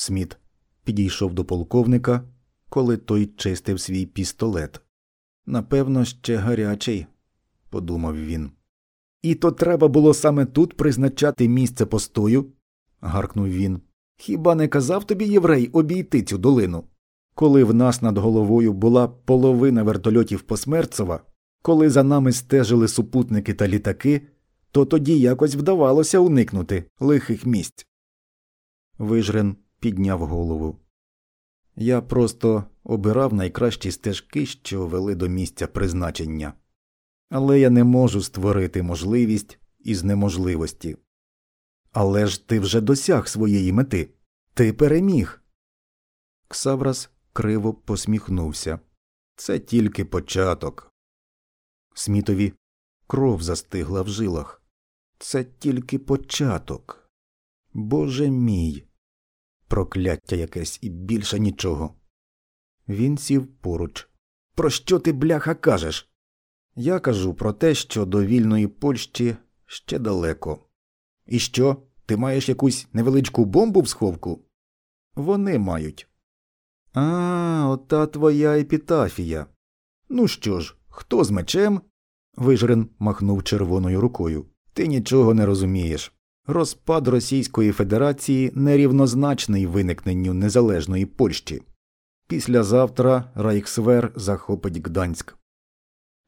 Сміт підійшов до полковника, коли той чистив свій пістолет. Напевно, ще гарячий, подумав він. І то треба було саме тут призначати місце постою, гаркнув він. Хіба не казав тобі єврей обійти цю долину? Коли в нас над головою була половина вертольотів Посмерцева, коли за нами стежили супутники та літаки, то тоді якось вдавалося уникнути лихих місць. Вижрен підняв голову. Я просто обирав найкращі стежки, що вели до місця призначення, але я не можу створити можливість із неможливості. Але ж ти вже досяг своєї мети, ти переміг. Ксаврас криво посміхнувся. Це тільки початок. Смітові кров застигла в жилах. Це тільки початок. Боже мій. Прокляття якесь і більше нічого. Він сів поруч. Про що ти, бляха, кажеш? Я кажу про те, що до вільної Польщі ще далеко. І що? Ти маєш якусь невеличку бомбу в сховку? Вони мають. А, ота твоя епітафія. Ну що ж, хто з мечем? Вижрен махнув червоною рукою. Ти нічого не розумієш. Розпад Російської Федерації нерівнозначний виникненню незалежної Польщі. Післязавтра Райхсвер захопить Гданськ.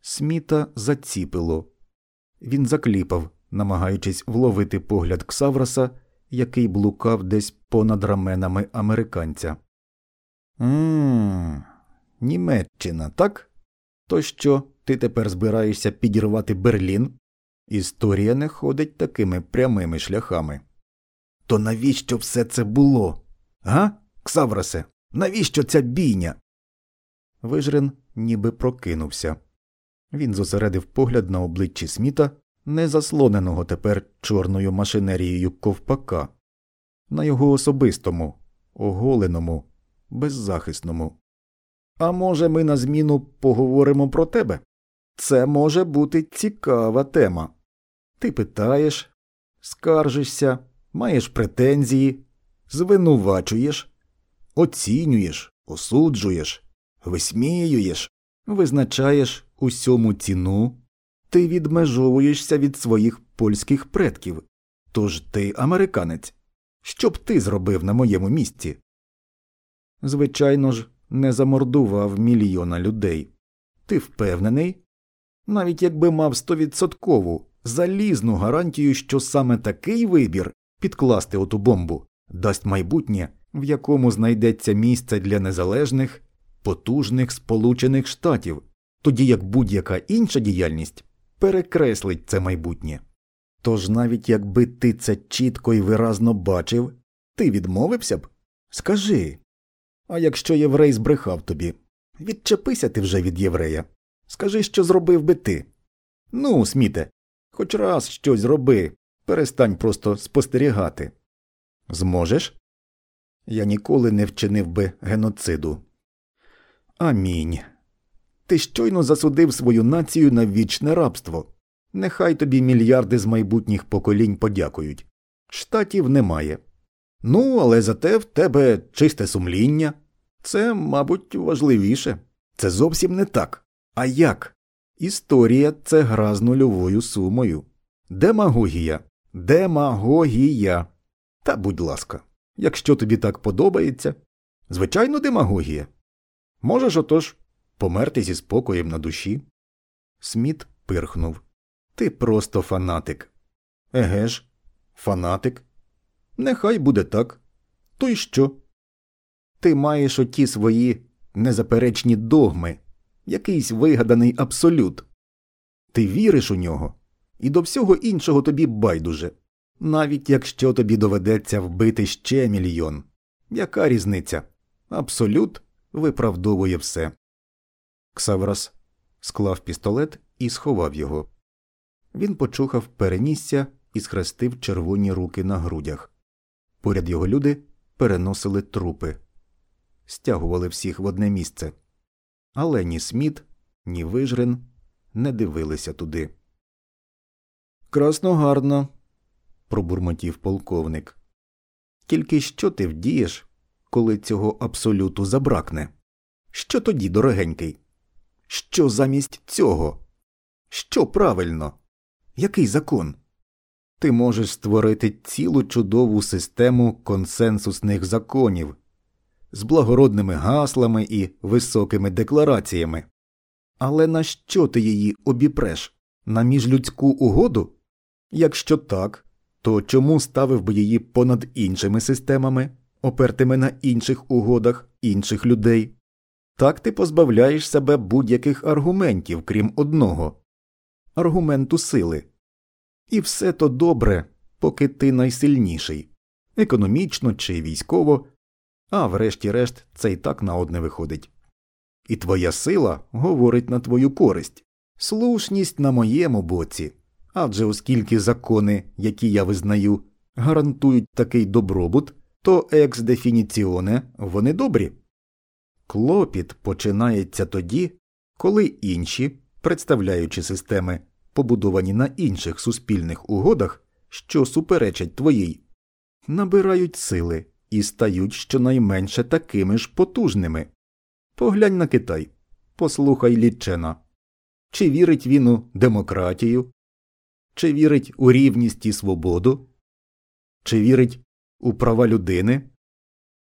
Сміта заціпило. Він закліпав, намагаючись вловити погляд Ксавраса, який блукав десь понад раменами американця. Ммм, Німеччина, так? То що, ти тепер збираєшся підірвати Берлін? Історія не ходить такими прямими шляхами. То навіщо все це було? Га, Ксаврасе, навіщо ця бійня? Вижрен ніби прокинувся. Він зосередив погляд на обличчі Сміта, не заслоненого тепер чорною машинерією ковпака, на його особистому, оголеному, беззахисному. А може, ми на зміну поговоримо про тебе? Це може бути цікава тема. Ти питаєш, скаржишся, маєш претензії, звинувачуєш, оцінюєш, осуджуєш, висміюєш, визначаєш усьому ціну, ти відмежовуєшся від своїх польських предків. Тож ти американець. Що б ти зробив на моєму місці? Звичайно ж, не замордував мільйона людей. Ти впевнений? Навіть якби мав стовідсоткову, залізну гарантію, що саме такий вибір підкласти оту бомбу дасть майбутнє, в якому знайдеться місце для незалежних, потужних Сполучених Штатів, тоді як будь-яка інша діяльність перекреслить це майбутнє. Тож навіть якби ти це чітко і виразно бачив, ти відмовився б? Скажи. А якщо єврей збрехав тобі, відчепися ти вже від єврея. Скажи, що зробив би ти. Ну, сміте, хоч раз щось зроби, перестань просто спостерігати. Зможеш? Я ніколи не вчинив би геноциду. Амінь. Ти щойно засудив свою націю на вічне рабство. Нехай тобі мільярди з майбутніх поколінь подякують. Штатів немає. Ну, але зате в тебе чисте сумління. Це, мабуть, важливіше. Це зовсім не так. А як? Історія це гра з нульовою сумою. Демагогія. Демагогія. Та будь ласка, якщо тобі так подобається. Звичайно, демагогія. Можеш отож померти зі спокоєм на душі. Сміт пирхнув. Ти просто фанатик. Еге ж, фанатик. Нехай буде так. То й що? Ти маєш оті свої незаперечні догми, якийсь вигаданий абсолют. Ти віриш у нього, і до всього іншого тобі байдуже, навіть якщо тобі доведеться вбити ще мільйон. Яка різниця? Абсолют виправдовує все. Ксаврас склав пістолет і сховав його. Він почухав перенісся і схрестив червоні руки на грудях. Поряд його люди переносили трупи, стягували всіх в одне місце. Але ні Сміт, ні Вижрин не дивилися туди. Красно гарно, пробурмотів полковник. Тільки що ти вдієш, коли цього абсолюту забракне? Що тоді, дорогенький? Що замість цього? Що правильно? Який закон? Ти можеш створити цілу чудову систему консенсусних законів з благородними гаслами і високими деклараціями. Але на що ти її обіпреш? На міжлюдську угоду? Якщо так, то чому ставив би її понад іншими системами, опертими на інших угодах інших людей? Так ти позбавляєш себе будь-яких аргументів, крім одного аргументу сили. І все то добре, поки ти найсильніший, економічно чи військово, а врешті-решт це й так на одне виходить. І твоя сила говорить на твою користь, слушність на моєму боці, адже оскільки закони, які я визнаю, гарантують такий добробут, то екс дефініціоне вони добрі. Клопіт починається тоді, коли інші, представляючи системи, побудовані на інших суспільних угодах, що суперечать твоїй, набирають сили і стають щонайменше такими ж потужними. Поглянь на Китай, послухай Літчена. Чи вірить він у демократію, чи вірить у рівність і свободу, чи вірить у права людини?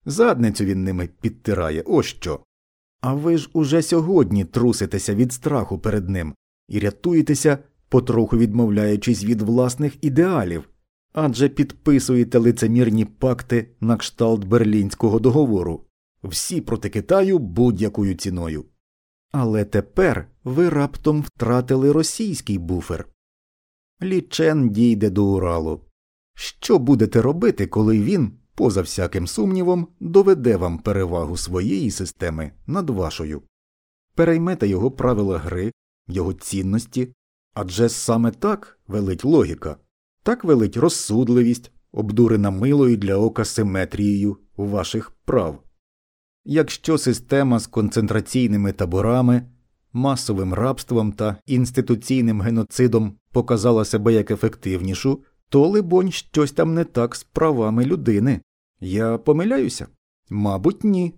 Задницю він ними підтирає, ось що. А ви ж уже сьогодні труситеся від страху перед ним і рятуєтеся, потроху відмовляючись від власних ідеалів, адже підписуєте лицемірні пакти на кшталт Берлінського договору всі проти Китаю будь-якою ціною. Але тепер ви раптом втратили російський буфер. Лічен дійде до Уралу. Що будете робити, коли він, поза всяким сумнівом, доведе вам перевагу своєї системи над вашою? Переймете його правила гри, його цінності, адже саме так велить логіка, так велить розсудливість, обдурена милою для ока симетрією ваших прав. Якщо система з концентраційними таборами, масовим рабством та інституційним геноцидом показала себе як ефективнішу, то, либонь, щось там не так з правами людини. Я помиляюся? Мабуть, ні.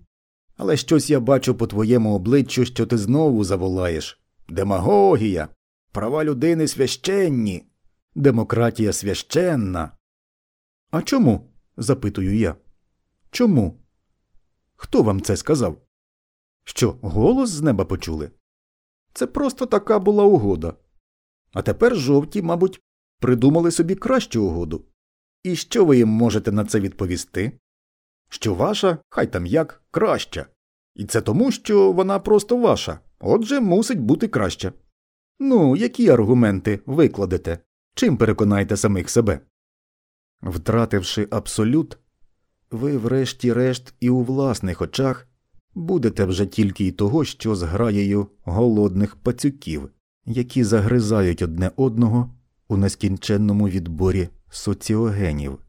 Але щось я бачу по твоєму обличчю, що ти знову заволаєш демагогія, права людини священні, демократія священна. А чому? запитую я. Чому? Хто вам це сказав? Що, голос з неба почули? Це просто така була угода. А тепер жовті, мабуть, придумали собі кращу угоду. І що ви їм можете на це відповісти? Що ваша, хай там як, краща. І це тому, що вона просто ваша, отже, мусить бути краща. Ну, які аргументи викладете? Чим переконаєте самих себе? Втративши абсолют, ви, врешті-решт, і у власних очах будете вже тільки й того, що з граєю голодних пацюків, які загризають одне одного у нескінченному відборі соціогенів.